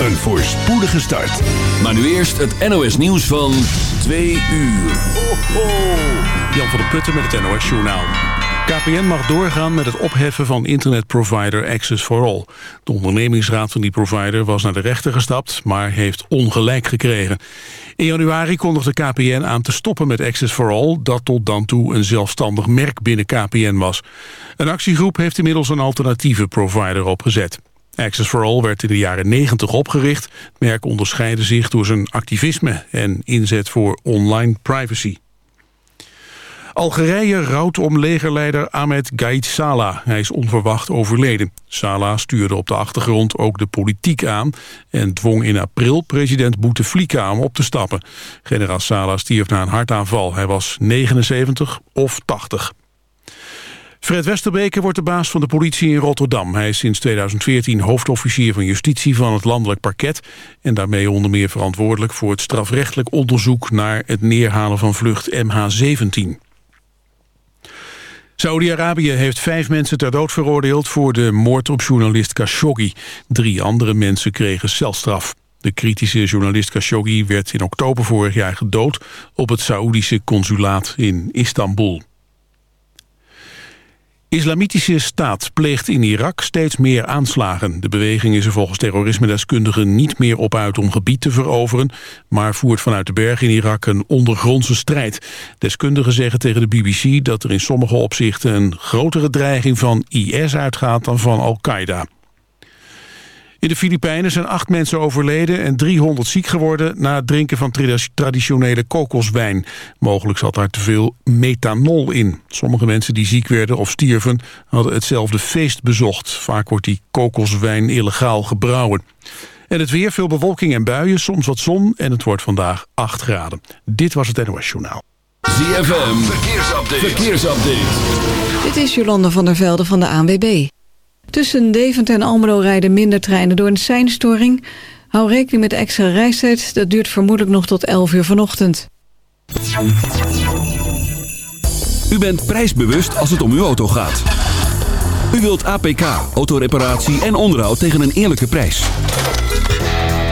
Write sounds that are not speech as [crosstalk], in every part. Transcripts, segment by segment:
een voorspoedige start. Maar nu eerst het NOS nieuws van 2 uur. Ho, ho. Jan van der Putten met het NOS Journaal. KPN mag doorgaan met het opheffen van internetprovider Access for All. De ondernemingsraad van die provider was naar de rechter gestapt... maar heeft ongelijk gekregen. In januari kondigde KPN aan te stoppen met Access for All... dat tot dan toe een zelfstandig merk binnen KPN was. Een actiegroep heeft inmiddels een alternatieve provider opgezet. Access for All werd in de jaren 90 opgericht. Het merk onderscheidde zich door zijn activisme en inzet voor online privacy. Algerije rouwt om legerleider Ahmed Gaid Salah. Hij is onverwacht overleden. Salah stuurde op de achtergrond ook de politiek aan... en dwong in april president Bouteflika om op te stappen. Generaal Salah stierf na een hartaanval. Hij was 79 of 80. Fred Westerbeke wordt de baas van de politie in Rotterdam. Hij is sinds 2014 hoofdofficier van justitie van het landelijk parket... en daarmee onder meer verantwoordelijk voor het strafrechtelijk onderzoek... naar het neerhalen van vlucht MH17. Saudi-Arabië heeft vijf mensen ter dood veroordeeld... voor de moord op journalist Khashoggi. Drie andere mensen kregen celstraf. De kritische journalist Khashoggi werd in oktober vorig jaar gedood... op het Saoedische consulaat in Istanbul. Islamitische staat pleegt in Irak steeds meer aanslagen. De beweging is er volgens terrorisme-deskundigen niet meer op uit om gebied te veroveren, maar voert vanuit de berg in Irak een ondergrondse strijd. Deskundigen zeggen tegen de BBC dat er in sommige opzichten een grotere dreiging van IS uitgaat dan van Al-Qaeda. In de Filipijnen zijn acht mensen overleden en 300 ziek geworden... na het drinken van traditionele kokoswijn. Mogelijk zat daar te veel methanol in. Sommige mensen die ziek werden of stierven hadden hetzelfde feest bezocht. Vaak wordt die kokoswijn illegaal gebrouwen. En het weer, veel bewolking en buien, soms wat zon... en het wordt vandaag 8 graden. Dit was het NOS Journaal. ZFM, verkeersupdate. verkeersupdate. Dit is Jolande van der Velde van de ANWB. Tussen Deventer en Almelo rijden minder treinen door een seinstoring. Hou rekening met extra reistijd. Dat duurt vermoedelijk nog tot 11 uur vanochtend. U bent prijsbewust als het om uw auto gaat. U wilt APK, autoreparatie en onderhoud tegen een eerlijke prijs.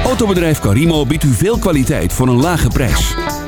Autobedrijf Carimo biedt u veel kwaliteit voor een lage prijs.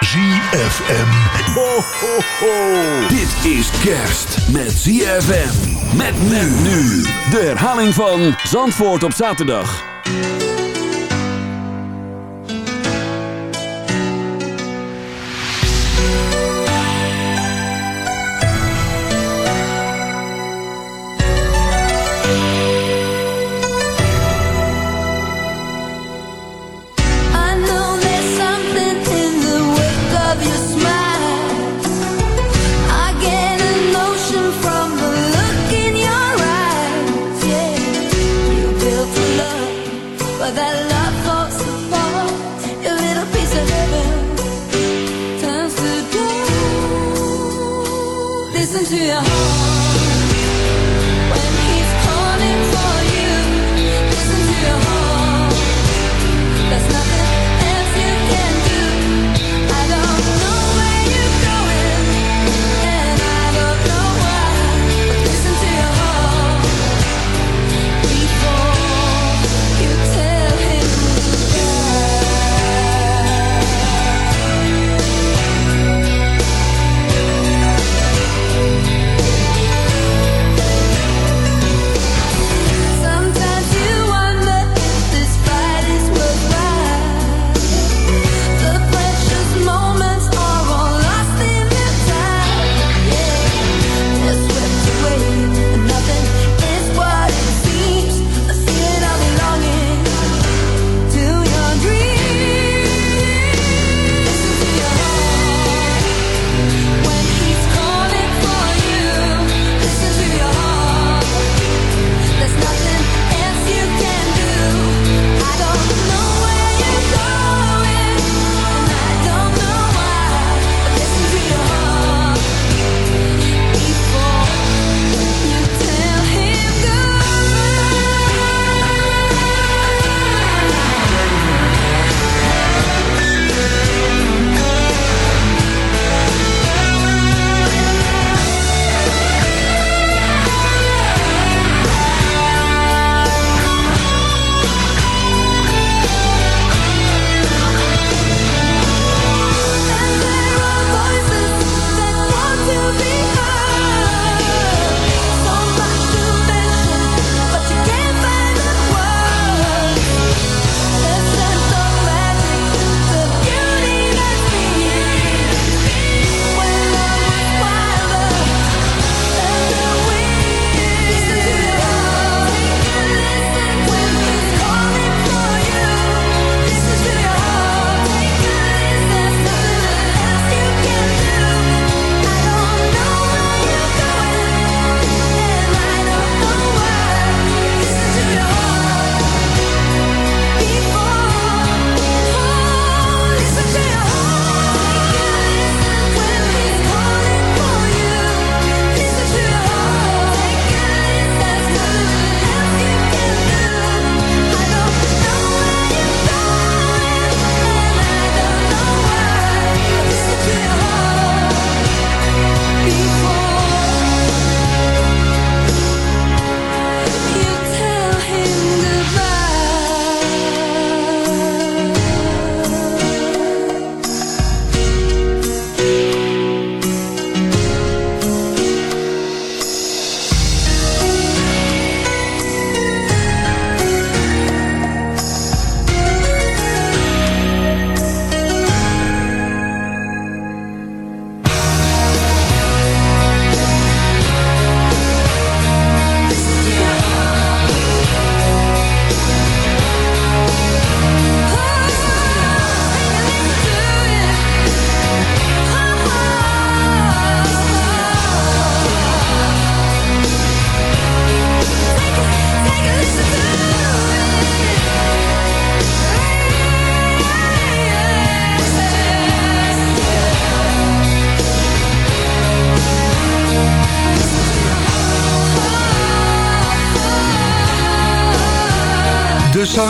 ZFM. Ho, ho, ho. Dit is kerst met ZFM. Met men nu. De herhaling van Zandvoort op zaterdag. ja.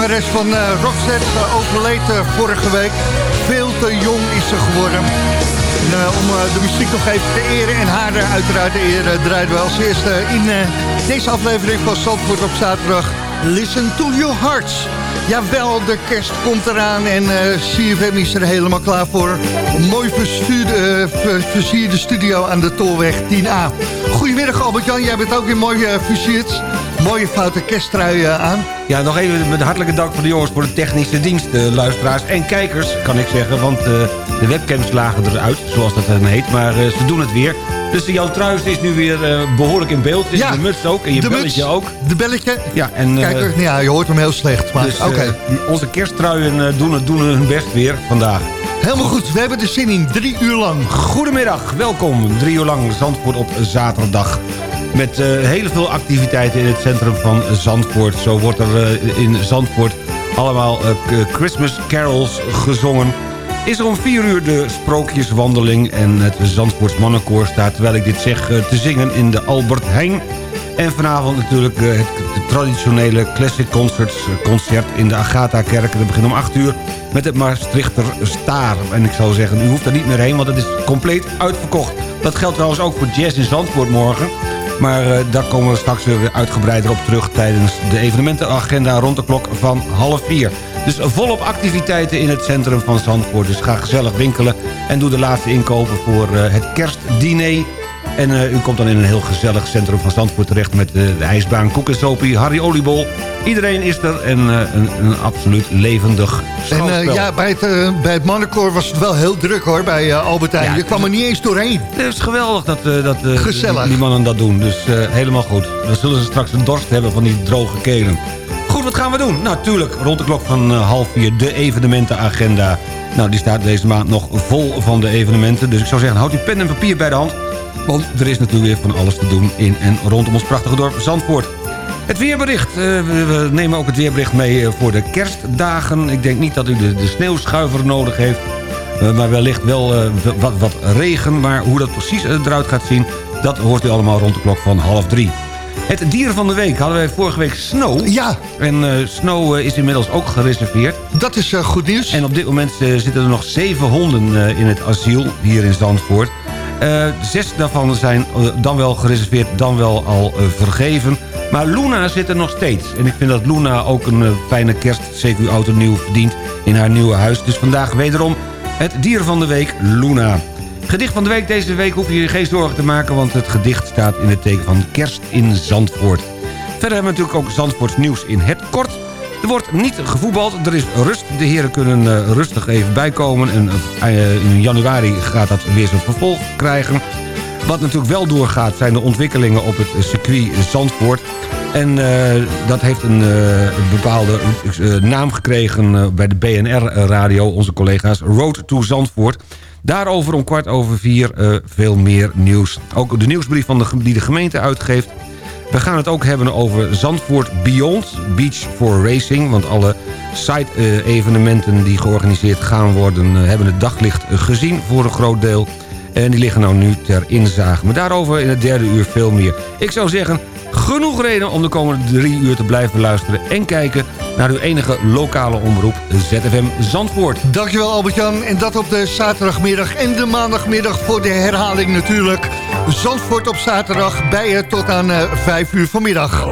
Zangeres van uh, Roxette uh, overleed uh, vorige week. Veel te jong is ze geworden. En, om de muziek nog even te eren en haar uiteraard te eren... draaien we als eerste in deze aflevering van Zandvoort op zaterdag... Listen to your hearts. Jawel, de kerst komt eraan en uh, CFM is er helemaal klaar voor. Mooi versierde studio aan de Tolweg 10A. Goedemiddag Albert-Jan, jij bent ook weer mooi uh, versierd. Mooie foute kersttrui aan. Ja, nog even met hartelijke dank voor de jongens voor de technische dienst, luisteraars en kijkers, kan ik zeggen. Want de webcams lagen eruit, zoals dat dan heet, maar ze doen het weer. Dus Jan Truijs is nu weer behoorlijk in beeld. Ja, de muts ook en je belletje muts, ook. De belletje. Ja, en, Kijk, ja, je hoort hem heel slecht. Maar, dus, okay. onze kersttruien doen, doen hun best weer vandaag. Helemaal goed, we hebben de zin in drie uur lang. Goedemiddag, welkom. Drie uur lang Zandvoort op zaterdag. Met heel veel activiteiten in het centrum van Zandvoort. Zo wordt er in Zandvoort allemaal Christmas carols gezongen is er om 4 uur de sprookjeswandeling... en het Zandvoorts Mannenkoor staat, terwijl ik dit zeg, eh, te zingen in de Albert Heijn. En vanavond natuurlijk eh, het traditionele Classic Concerts eh, concert in de Agatha-kerk. Dat begint om 8 uur met het Maastrichter Staar. En ik zou zeggen, u hoeft er niet meer heen, want het is compleet uitverkocht. Dat geldt trouwens ook voor Jazz in Zandvoort morgen. Maar uh, daar komen we straks weer uitgebreider op terug... tijdens de evenementenagenda rond de klok van half vier. Dus volop activiteiten in het centrum van Zandvoort. Dus ga gezellig winkelen en doe de laatste inkopen voor uh, het kerstdiner. En uh, u komt dan in een heel gezellig centrum van Zandvoort terecht... met de ijsbaan, koek en sopie, Harry Oliebol. Iedereen is er en uh, een, een, absoluut levendig schouwspel. En ja, bij het, bij het mannenkoor was het wel heel druk hoor, bij Albertijn. Ja, Je kwam er niet eens doorheen. Het is geweldig dat, dat die, die mannen dat doen. Dus helemaal goed. Dan zullen ze straks een dorst hebben van die droge kelen. Goed, wat gaan we doen? Nou, tuurlijk, rond de klok van half vier de evenementenagenda. Nou, die staat deze maand nog vol van de evenementen. Dus ik zou zeggen, houd die pen en papier bij de hand. Want er is natuurlijk weer van alles te doen in en rondom ons prachtige dorp Zandvoort. Het weerbericht. Uh, we nemen ook het weerbericht mee uh, voor de kerstdagen. Ik denk niet dat u de, sneeuwschuiver nodig heeft. Uh, maar wellicht wel wat, wat regen. Maar hoe dat precies eruit gaat zien... dat hoort u allemaal rond de klok van half drie. Het dier van de week hadden wij vorige week Snow. Ja. En uh, Snow is inmiddels ook gereserveerd. Dat is uh, goed nieuws. En op dit moment zitten er nog zeven honden in het asiel hier in Zandvoort. Zes daarvan zijn dan wel gereserveerd, dan wel al vergeven. Maar Luna zit er nog steeds. En ik vind dat Luna ook een fijne kerst CQ Auto nieuw verdient in haar nieuwe huis. Dus vandaag wederom het dier van de week, Luna. Gedicht van de week deze week hoef je je geen zorgen te maken... want het gedicht staat in het teken van kerst in Zandvoort. Verder hebben we natuurlijk ook Zandvoorts nieuws in het kort. Er wordt niet gevoetbald, er is rust. De heren kunnen uh, rustig even bijkomen. En uh, in januari gaat dat weer zijn vervolg krijgen. Wat natuurlijk wel doorgaat zijn de ontwikkelingen op het circuit Zandvoort. En dat heeft een, bepaalde naam gekregen bij de BNR-radio. Onze collega's Road to Zandvoort. Daarover om kwart over vier veel meer nieuws. Ook de nieuwsbrief van de, die de gemeente uitgeeft. We gaan het ook hebben over Zandvoort Beyond, Beach for Racing. Want alle side-evenementen die georganiseerd gaan worden... Uh, hebben het daglicht gezien voor een groot deel. En die liggen nou nu ter inzage. Maar daarover in het derde uur veel meer. Ik zou zeggen, genoeg reden om de komende drie uur te blijven luisteren... en kijken naar uw enige lokale omroep ZFM Zandvoort. Dankjewel Albert-Jan. En dat op de zaterdagmiddag en de maandagmiddag voor de herhaling natuurlijk. Zandvoort op zaterdag bij je tot aan uh, 5 uur vanmiddag.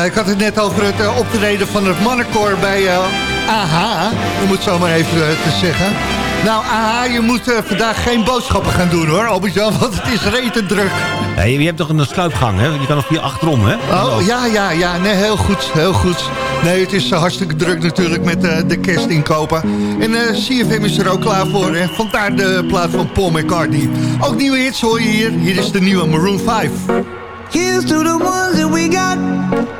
Ja, ik had het net over het eh, optreden van het mannenkoor bij eh AH. Om het zo maar even eh, te zeggen. Nou, AH, je moet vandaag geen boodschappen gaan doen hoor, Albert-Jan. [laughs] Want het is rete druk. Ja, je, je hebt toch een sluipgang, hè? Je kan nog hier achterom, hè? Oh, ja, ja, ja. Nee, heel goed, heel goed. Nee, het is hartstikke druk natuurlijk met eh, de kerstinkopen. En eh CFM is er ook klaar voor. En vandaar de plaat van Paul McCartney. Ook nieuwe hits hoor je hier. Hier is de nieuwe Maroon 5. Here's to the ones that we got.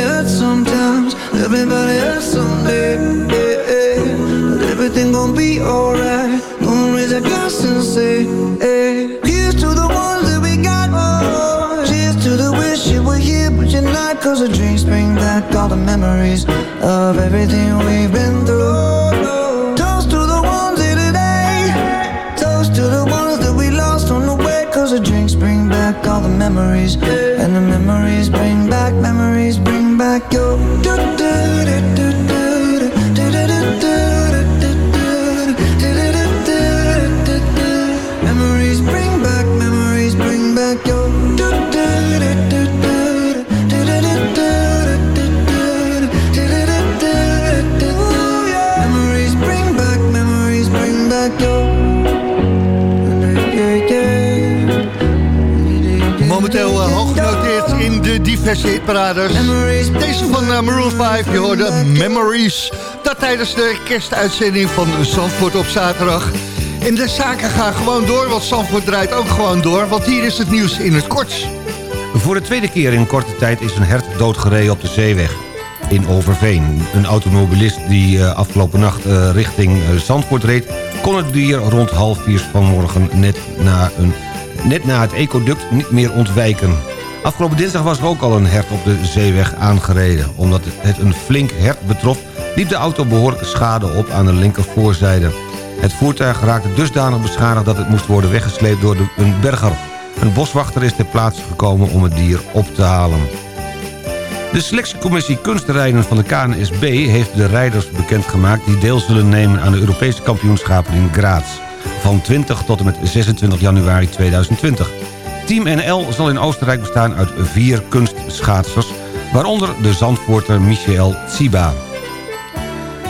of everything we've been Deze van eh, Maroon 5, je hoorde Memories. Dat tijdens de kerstuitzending van Zandvoort op zaterdag. En de zaken gaan gewoon door, want Zandvoort draait ook gewoon door. Want hier is het nieuws in het kort. Voor de tweede keer in korte tijd is een hert doodgereden op de zeeweg in Overveen. Een automobilist die eh, afgelopen nacht eh, richting Zandvoort reed... kon het dier rond half vier vanmorgen net na, een, net na het ecoduct niet meer ontwijken. Afgelopen dinsdag was er ook al een hert op de zeeweg aangereden. Omdat het een flink hert betrof... liep de auto behoorlijke schade op aan de linkervoorzijde. Het voertuig raakte dusdanig beschadigd dat het moest worden weggesleept door een berger. Een boswachter is ter plaatse gekomen om het dier op te halen. De selectiecommissie kunstrijden van de KNSB heeft de rijders bekendgemaakt... die deel zullen nemen aan de Europese kampioenschappen in Graz. Van 20 tot en met 26 januari 2020. Team NL zal in Oostenrijk bestaan uit vier kunstschaatsers... waaronder de Zandvoorter Michael Tsiba.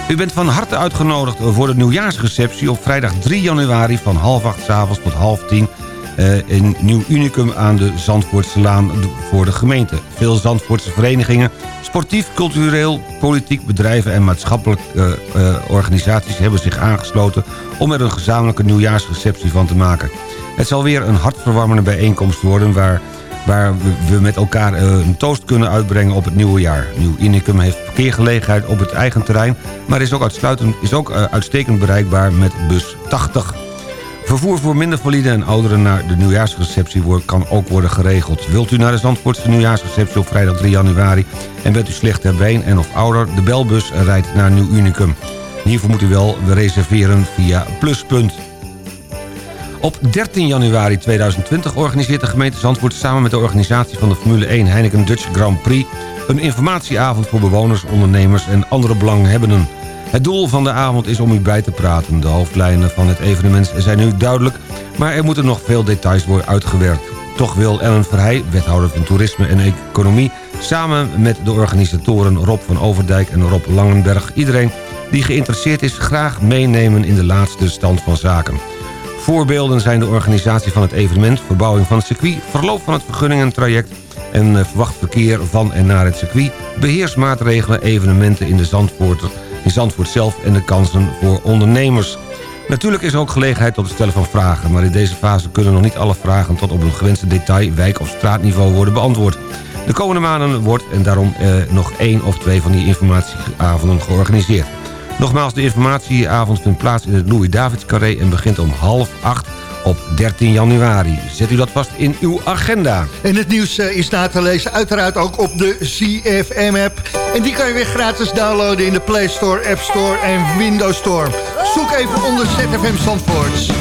U bent van harte uitgenodigd voor de nieuwjaarsreceptie... op vrijdag 3 januari van half acht 's avonds tot half tien... eh, in Nieuw Unicum aan de Zandvoortse Laan voor de gemeente. Veel Zandvoortse verenigingen, sportief, cultureel, politiek, bedrijven... en maatschappelijke eh, eh, organisaties hebben zich aangesloten... om er een gezamenlijke nieuwjaarsreceptie van te maken. Het zal weer een hartverwarmende bijeenkomst worden... waar waar we- met elkaar een toast kunnen uitbrengen op het nieuwe jaar. Nieuw Unicum heeft parkeergelegenheid op het eigen terrein... maar is ook, uitsluitend, is ook uitstekend bereikbaar met bus 80. Vervoer voor minder valide en ouderen naar de nieuwjaarsreceptie kan ook worden geregeld. Wilt u naar de Zandvoortse nieuwjaarsreceptie op vrijdag 3 januari... en bent u slecht ter been en of ouder, de belbus rijdt naar Nieuw Unicum. Hiervoor moet u wel reserveren via Pluspunt. Op 13 januari 2020 organiseert de gemeente Zandvoort... samen met de organisatie van de Formule 1 Heineken Dutch Grand Prix... een informatieavond voor bewoners, ondernemers en andere belanghebbenden. Het doel van de avond is om u bij te praten. De hoofdlijnen van het evenement zijn nu duidelijk... maar er moeten nog veel details worden uitgewerkt. Toch wil Ellen Verheij, wethouder van Toerisme en Economie... samen met de organisatoren Rob van Overdijk en Rob Langenberg... iedereen die geïnteresseerd is graag meenemen in de laatste stand van zaken. Voorbeelden zijn de organisatie van het evenement... verbouwing van het circuit, verloop van het vergunningentraject... en eh, verwacht verkeer van en naar het circuit... beheersmaatregelen, evenementen in, de Zandvoort, in Zandvoort zelf... en de kansen voor ondernemers. Natuurlijk is er ook gelegenheid tot het stellen van vragen... maar in deze fase kunnen nog niet alle vragen... tot op een gewenste detail, wijk- of straatniveau worden beantwoord. De komende maanden wordt en daarom eh, nog één of twee van die informatieavonden georganiseerd. Nogmaals, de informatieavond vindt plaats in het Louis-Davids Carré... en begint om half acht op 13 januari. Zet u dat vast in uw agenda. En het nieuws eh, is na te lezen uiteraard ook op de CFM-app. En die kan je weer gratis downloaden in de Play Store, App Store en Windows Store. Zoek even onder ZFM Zandvoorts.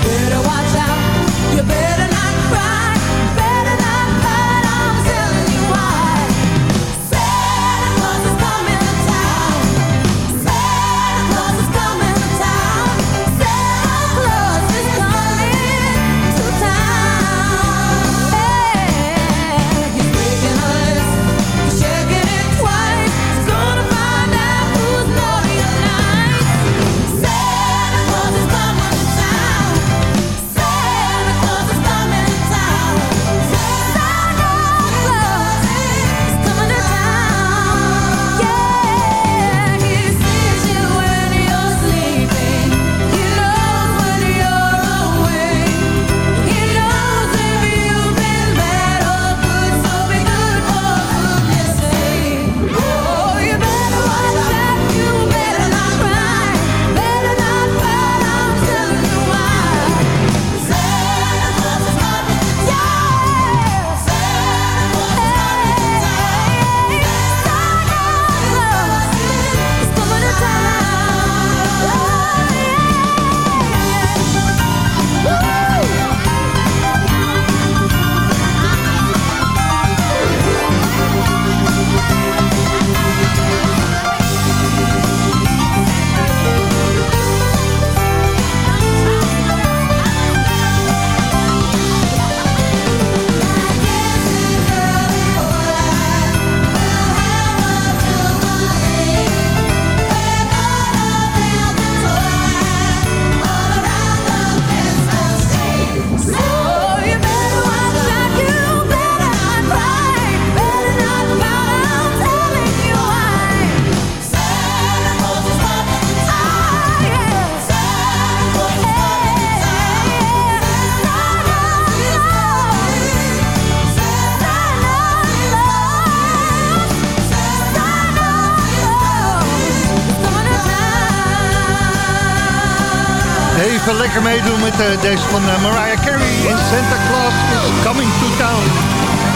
Meedoen met eh, deze van eh, Mariah Carey. En Santa Claus is coming to town.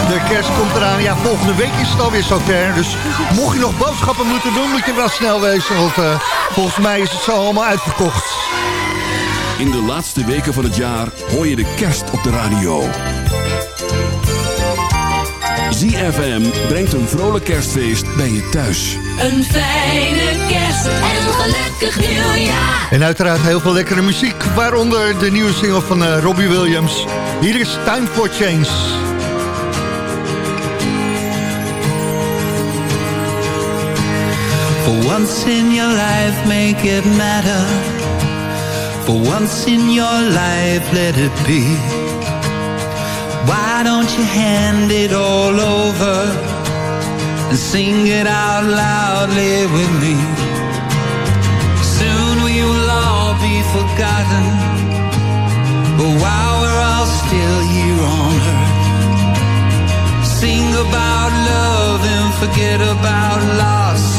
De kerst komt eraan. Ja, volgende week is het alweer zover. Dus mocht je nog boodschappen moeten doen, moet je wel snel wezen. Want eh, volgens mij is het zo allemaal uitverkocht. In de laatste weken van het jaar hoor je de kerst op de radio. ZFM brengt een vrolijk kerstfeest bij je thuis. Een fijne kerst en een gelukkig nieuwjaar. En uiteraard heel veel lekkere muziek. Waaronder de nieuwe single van eh, Robbie Williams. Hier is Time for Change. For once in your life, make it matter. For once in your life, let it be. Why don't you hand it all over and sing it out loudly with me? Soon we will all be forgotten. But while we're all still here on earth, sing about love and forget about loss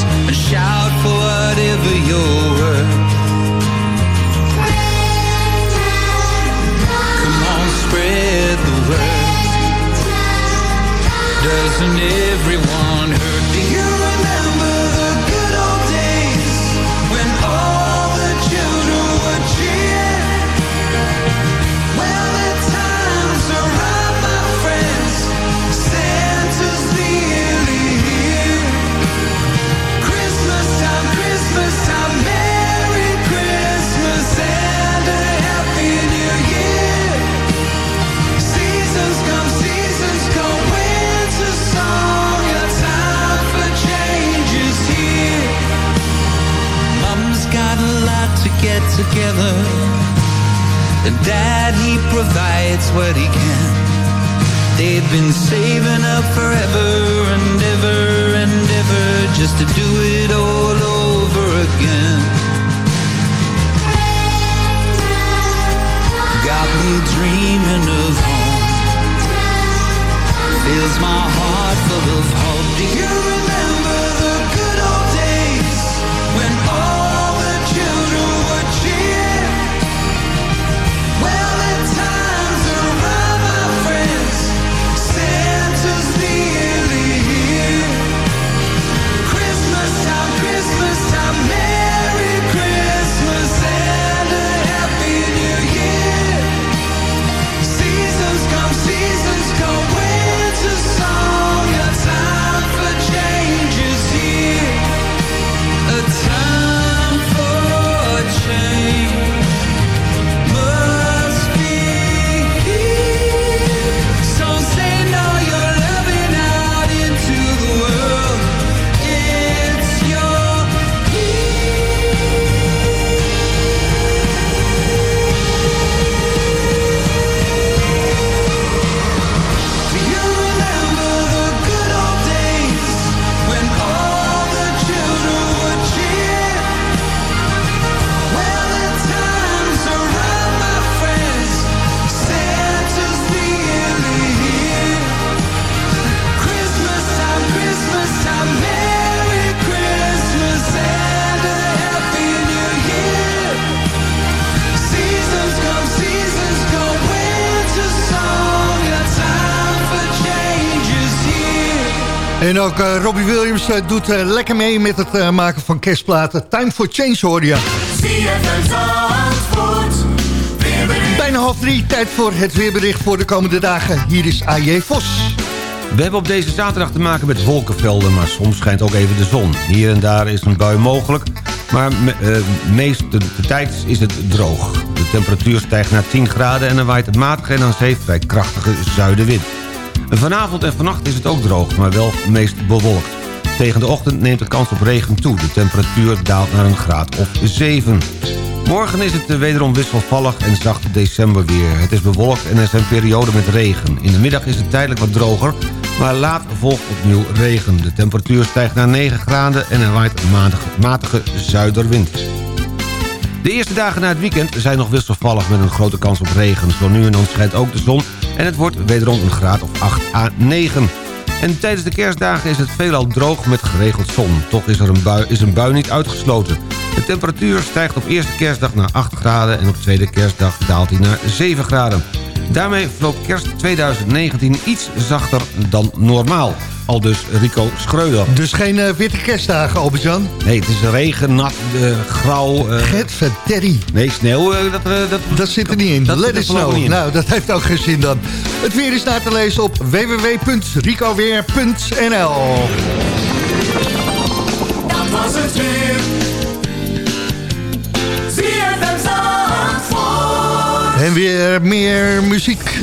En ook eh, Robbie Williams eh, doet eh, lekker mee met het maken van kerstplaten. Time for Change hoor je. Bijna half drie, tijd voor het weerbericht voor de komende dagen. Hier is AJ Vos. We hebben op deze zaterdag te maken met wolkenvelden... maar soms schijnt ook even de zon. Hier en daar is een bui mogelijk... maar me, meest de, de tijd is het droog. De temperatuur stijgt naar 10 graden... en er waait het matige en aan zee vrij krachtige zuidenwind. Vanavond en vannacht is het ook droog, maar wel meest bewolkt. Tegen de ochtend neemt de kans op regen toe. De temperatuur daalt naar een graad of 7. Morgen is het wederom wisselvallig en zacht decemberweer. Het is bewolkt en er zijn perioden met regen. In de middag is het tijdelijk wat droger, maar laat volgt opnieuw regen. De temperatuur stijgt naar 9 graden en er waait een matige, matige zuiderwind. De eerste dagen na het weekend zijn nog wisselvallig met een grote kans op regen. Zo nu en dan schijnt ook de zon en het wordt wederom een graad of 8 à 9. En tijdens de kerstdagen is het veelal droog met geregeld zon. Toch is, er een bui, is een bui niet uitgesloten. De temperatuur stijgt op eerste kerstdag naar 8 graden... en op tweede kerstdag daalt hij naar 7 graden. Daarmee verloopt kerst 2019 iets zachter dan normaal. Al dus Rico Schreuder. Dus geen eh, witte kerstdagen, Albert-Jan? Nee, het is regen, nat, eh, grauw. eh, verderrie. Nee, sneeuw, dat, dat, Dat zit er niet in. Dat Let it voorlopig snow. in. Nou, dat heeft ook geen zin dan. Het weer is na te lezen op www.ricoweer.nl Dat was het weer. En weer meer muziek.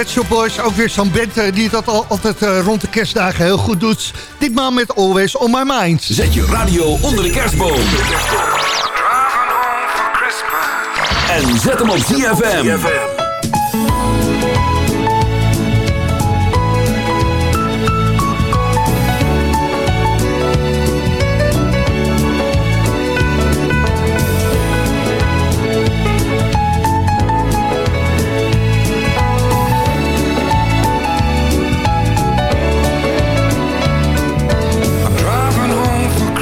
Pet Shop Boys, ook weer zo'n band eh, die dat al, altijd eh, rond de kerstdagen heel goed doet. Ditmaal met Always On My Mind. Zet je radio onder de kerstboom. En zet hem op ZFM.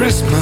Christmas.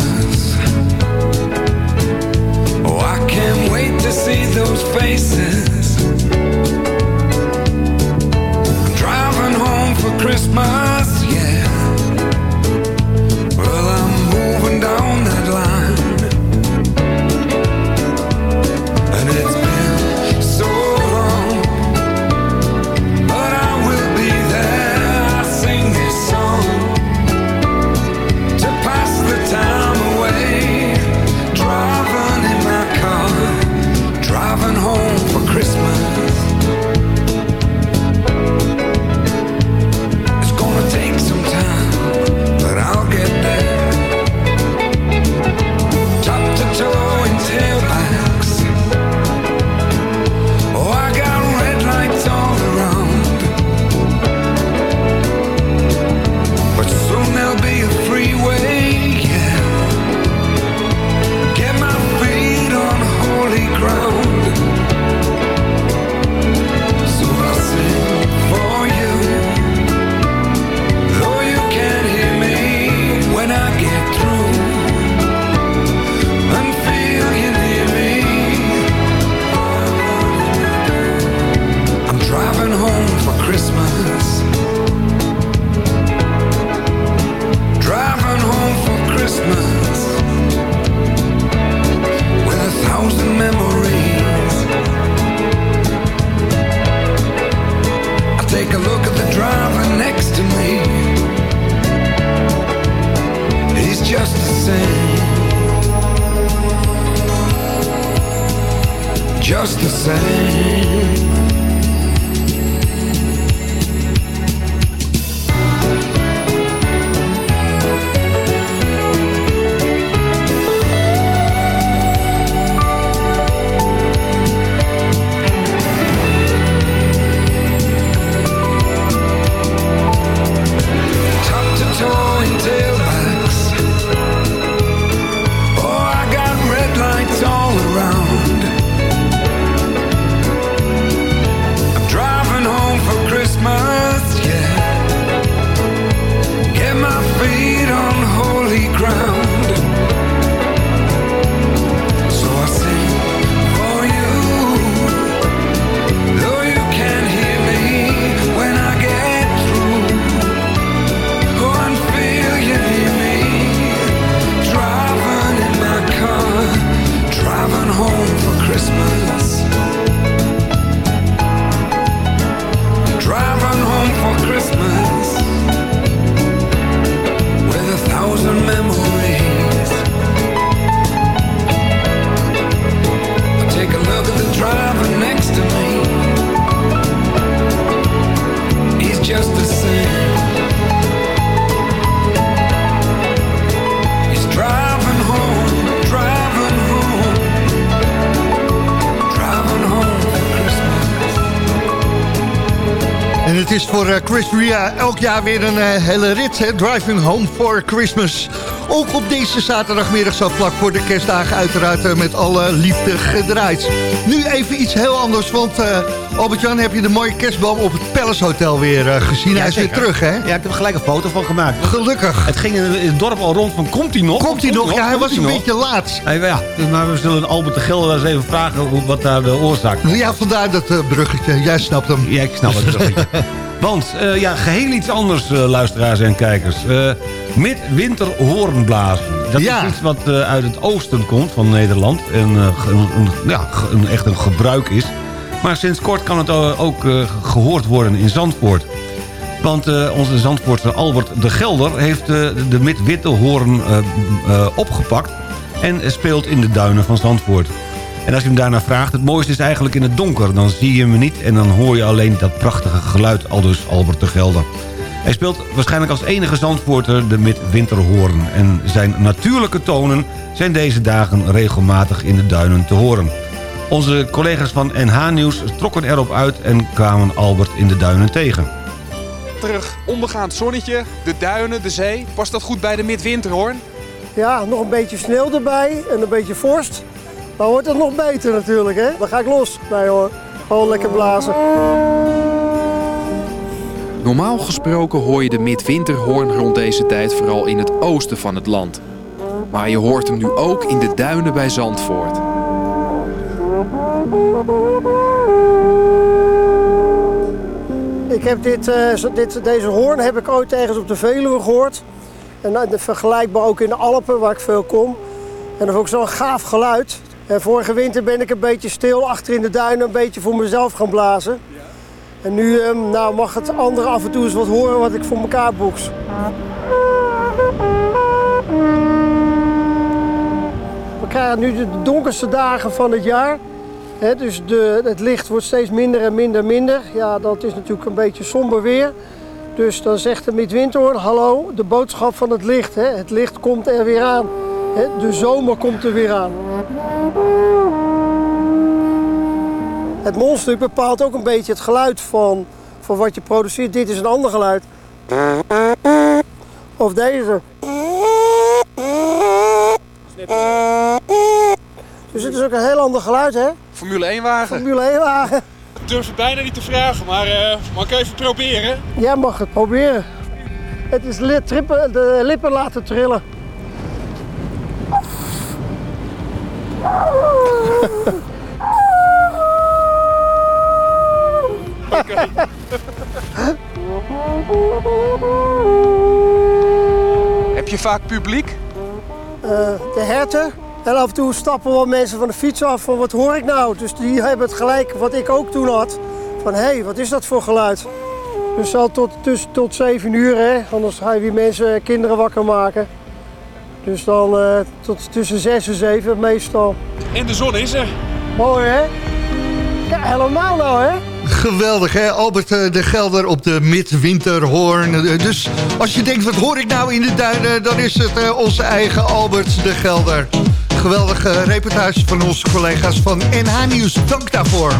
Chris Ria elk jaar weer een eh, hele rit, hè? Driving Home for Christmas. Ook op deze zaterdagmiddag zo vlak voor de kerstdagen uiteraard eh, met alle liefde gedraaid. Nu even iets heel anders, want eh, Albert-Jan heb je de mooie kerstboom op het Palace Hotel weer gezien. Hij is weer terug, hè? Ja, ik heb er gelijk een foto van gemaakt. Gelukkig. Het ging in het dorp al rond van, komt hij nog? Komt hij nog? Ja, hij was een nog? beetje laat. Hey, ja, maar we zullen Albert de Gelder eens even vragen wat daar de oorzaak is. Ja, vandaar dat bruggetje. Jij snapt hem. Ja, ik snap het. bruggetje. [laughs] Want, eh, ja, geheel iets anders, eh, luisteraars en kijkers. Eh midwinter hoornblazen. Dat Ja. is iets wat uit het oosten komt van Nederland. En een, een- ja, een, echt een gebruik is. Maar sinds kort kan het ook eh, gehoord worden in Zandvoort. Want onze Zandvoortse Albert de Gelder heeft de midwinterhoorn opgepakt... en speelt in de duinen van Zandvoort. En als je hem daarna vraagt, het mooiste is eigenlijk in het donker. Dan zie je me niet en dan hoor je alleen dat prachtige geluid, aldus Albert de Gelder. Hij speelt waarschijnlijk als enige Zandvoorter de midwinterhoorn. En zijn natuurlijke tonen zijn deze dagen regelmatig in de duinen te horen. Onze collega's van NH Nieuws trokken erop uit en kwamen Albert in de duinen tegen. Terug, ondergaand zonnetje, de duinen, de zee. Past dat goed bij de midwinterhoorn? Ja, nog een beetje sneeuw erbij en een beetje vorst. Dan wordt het nog beter natuurlijk, hè? Dan ga ik los. Nee hoor, gewoon lekker blazen. Normaal gesproken hoor je de midwinterhoorn rond deze tijd vooral in het oosten van het land. Maar je hoort hem nu ook in de duinen bij Zandvoort. Ik heb dit, eh, dit, deze hoorn heb ik ooit ergens op de Veluwe gehoord. En nou, de- vergelijkbaar ook in de Alpen, waar ik veel kom. En dat is ook zo'n gaaf geluid. En vorige winter ben ik een beetje stil achter in de duinen, een beetje voor mezelf gaan blazen. En nu ehm, nou, mag het andere af en toe eens wat horen wat ik voor elkaar boeks. We krijgen nu de donkerste dagen van het jaar. Dus de, het licht wordt steeds minder en minder en minder. Ja, dat is natuurlijk een beetje somber weer. Dus dan zegt de midwinterhoorn, hallo, de boodschap van het licht. Het licht komt er weer aan. De zomer komt er weer aan. Het mondstuk bepaalt ook een beetje het geluid van, van wat je produceert. Dit is een ander geluid. Of deze. Dus het is ook een heel ander geluid, hè? Formule 1 wagen. Formule 1 wagen. Ik durf het bijna niet te vragen, maar eh, mag ik even proberen? Jij mag het proberen. Het is li- trippen, de lippen laten trillen. Heb je vaak publiek? Eh, de herten. En af en toe stappen wel mensen van de fiets af van wat hoor ik nou? Dus die hebben het gelijk wat ik ook toen had. Van hé, hey, wat is dat voor geluid? Dus al tot, tussen, tot 7 uur, hè? anders ga je weer mensen, kinderen wakker maken. Dus dan eh, tot tussen 6 en 7 meestal. En de zon is er. Mooi hè? Ja, helemaal nou hè? Geweldig, hè? Albert eh, de Gelder op de midwinterhoorn. Eh, Dus als je denkt, wat hoor ik nou in de duinen... dan is het eh, onze eigen Albert de Gelder. Geweldige reportage van onze collega's van NH Nieuws. Dank daarvoor.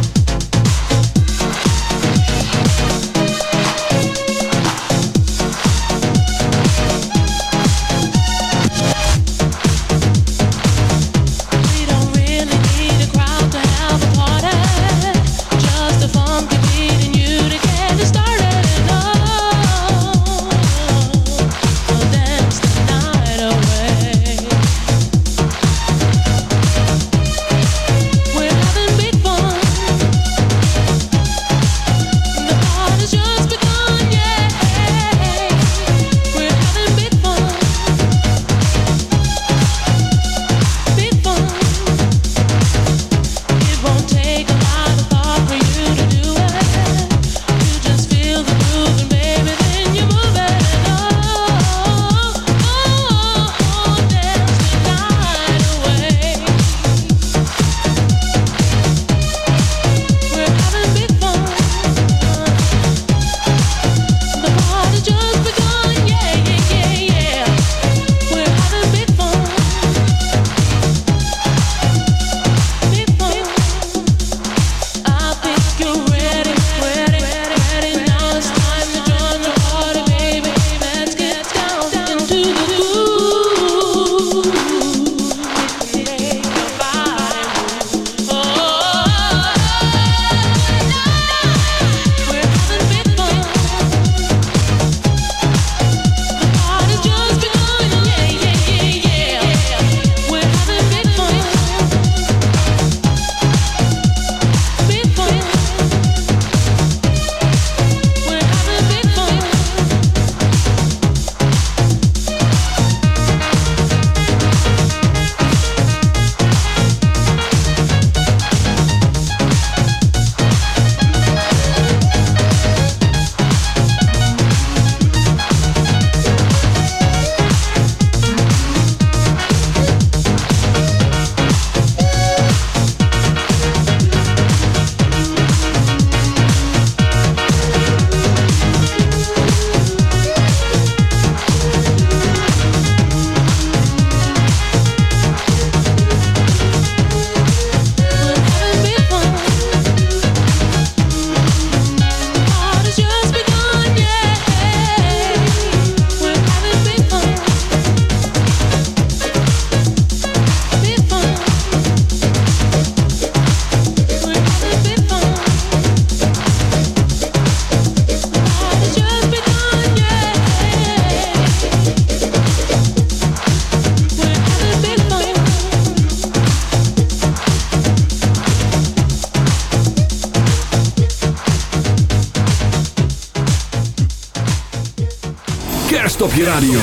Kerst op je radio.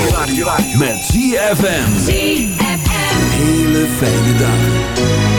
Met ZFM. Hele fijne dagen.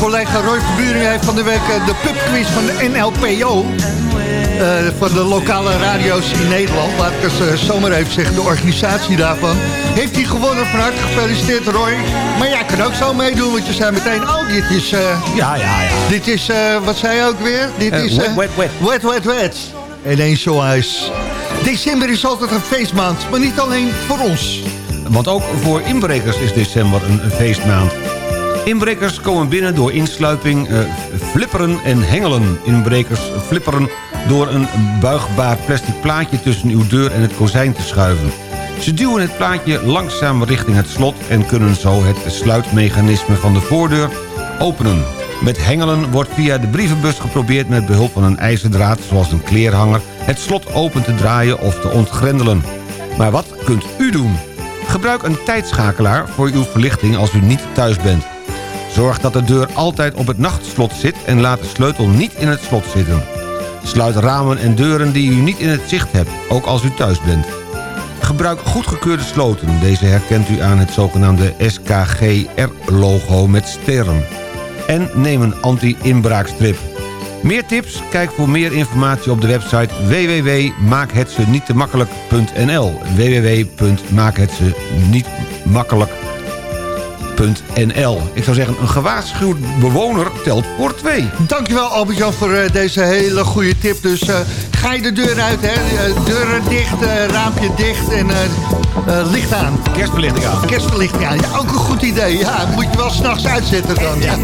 Collega Roy Verburing heeft van de week eh, de pubquiz van de NLPO. eh, van de lokale radio's in Nederland. Laat ik het eh, zomaar even zeggen, de organisatie daarvan. Heeft hij gewonnen van harte. Gefeliciteerd Roy. Maar ja, kan ook zo meedoen, want je zei meteen... Oh, dit is... Ja, ja, ja. Dit is, wat zei je ook weer? Dit is... wet, wet, wet. Wet, wet, wet. En eens zoals. December is altijd een feestmaand, maar niet alleen voor ons. Want ook voor inbrekers is december een een feestmaand. Inbrekers komen binnen door insluiping, eh, flipperen en hengelen. Inbrekers flipperen door een buigbaar plastic plaatje... tussen uw deur en het kozijn te schuiven. Ze duwen het plaatje langzaam richting het slot... en kunnen zo het sluitmechanisme van de voordeur openen. Met hengelen wordt via de brievenbus geprobeerd... met behulp van een ijzerdraad, zoals een kleerhanger... het slot open te draaien of te ontgrendelen. Maar wat kunt u doen? Gebruik een tijdschakelaar voor uw verlichting als u niet thuis bent. Zorg dat de deur altijd op het nachtslot zit en laat de sleutel niet in het slot zitten. Sluit ramen en deuren die u niet in het zicht hebt, ook als u thuis bent. Gebruik goedgekeurde sloten. Deze herkent u aan het zogenaamde SKGR-logo met sterren. En neem een anti-inbraakstrip. Meer tips? Kijk voor meer informatie op de website www.maakhetzenietemakkelijk.nl www.maakhetzenietmakkelijk.nl Ik zou zeggen, een gewaarschuwd bewoner telt voor twee. Dankjewel Albert-Jan voor eh, deze hele goede tip. Dus eh, ga je de deur uit, hè? Eh, deuren dicht, eh, raampje dicht en eh, eh, licht aan. Kerstverlichting aan. Kerstverlichting aan, ja, ook een goed idee. Ja, moet je wel s'nachts uitzetten dan. Ja.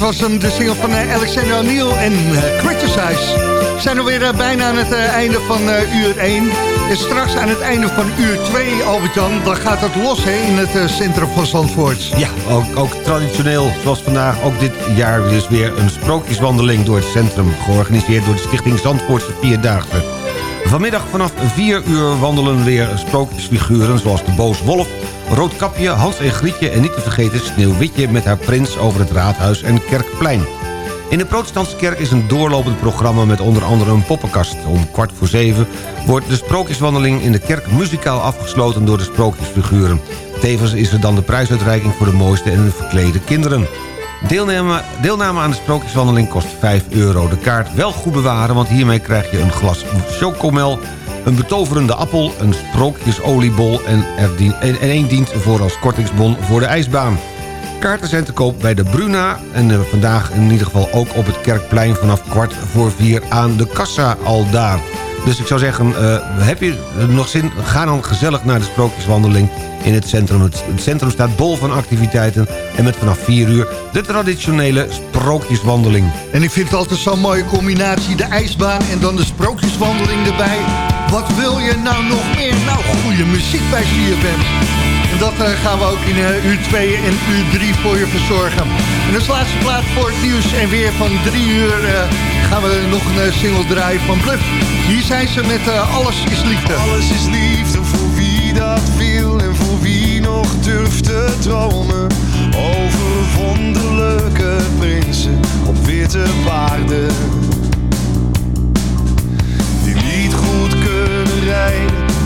Was hem, de single van eh, Alexander O'Neill en eh, Criticize. We zijn alweer eh, bijna aan het einde van uur 1. En straks aan het einde van uur 2, Albert-Jan, dan gaat het los in het centrum van Zandvoort. Ja, ook, ook traditioneel, zoals vandaag, ook dit jaar dus weer een sprookjeswandeling door het centrum. Georganiseerd door de stichting Zandvoortse Vierdaagse. Vanmiddag vanaf 4 uur wandelen weer sprookjesfiguren zoals de Boos Wolf, Roodkapje, Hans en Grietje en niet te vergeten Sneeuwwitje met haar prins over het Raadhuis en Kerkplein. In de protestantse kerk is een doorlopend programma met onder andere een poppenkast. Om kwart voor zeven wordt de sprookjeswandeling in de kerk muzikaal afgesloten door de sprookjesfiguren. Tevens is er dan de prijsuitreiking voor de mooiste en de verklede kinderen. Deelname, deelname aan de sprookjeswandeling kost 5 euro. De kaart wel goed bewaren, want hiermee krijg je een glas chocomel... een betoverende appel, een sprookjesoliebol... en, en, één dient voor als kortingsbon voor de ijsbaan. Kaarten zijn te koop bij de Bruna... en eh, vandaag in ieder geval ook op het Kerkplein... vanaf kwart voor vier aan de kassa al daar. Dus ik zou zeggen, eh, heb je nog zin... ga dan gezellig naar de sprookjeswandeling in het centrum. Het, het centrum staat bol van activiteiten... en met vanaf 4 uur de traditionele sprookjeswandeling. En ik vind het altijd zo'n mooie combinatie. De ijsbaan en dan de sprookjeswandeling erbij. Wat wil je nou nog meer? Nou, goede muziek bij CFM. En dat eh, gaan we ook in eh, uur 2 en uur 3 voor je verzorgen. En als laatste plaat voor het nieuws en weer van 3 uur... eh, gaan we nog een single draaien van Bluff. Hier zijn ze met Alles is Liefde. Alles is liefde voor wie dat wil en voor wie nog durft te dromen. Over wonderlijke prinsen op witte paarden.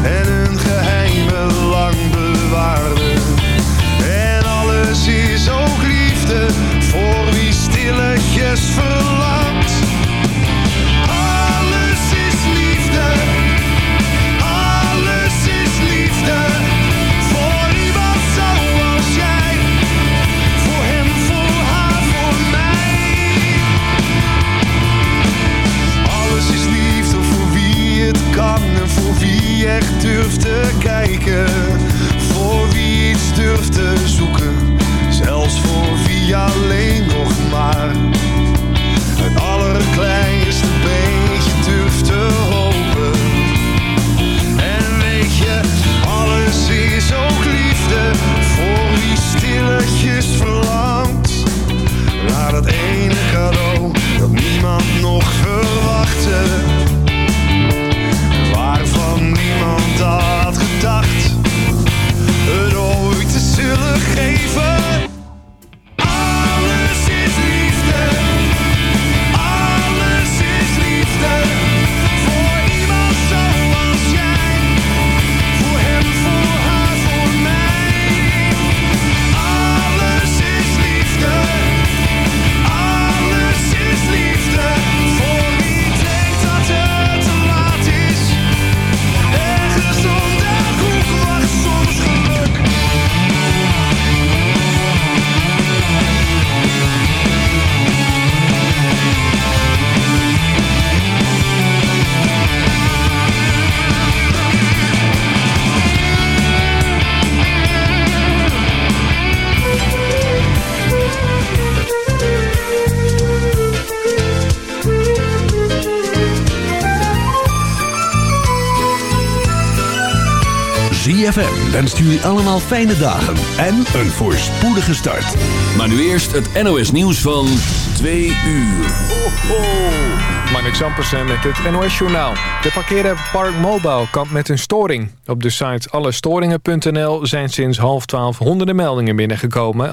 En hun geheimen lang bewaarden. En alles is ook liefde voor wie stilletjes verlangt. Voor wie echt durft te kijken. Voor wie iets durft te zoeken, zelfs voor wie alleen nog maar het allerkleinste jullie allemaal fijne dagen en een voorspoedige start. Maar nu eerst het NOS nieuws van 2 uur. Marnik Zampersen met het NOS Journaal. De parkeerapp Park Mobile met een storing. Op de site allestoringen.nl zijn sinds half twaalf honderden meldingen binnengekomen...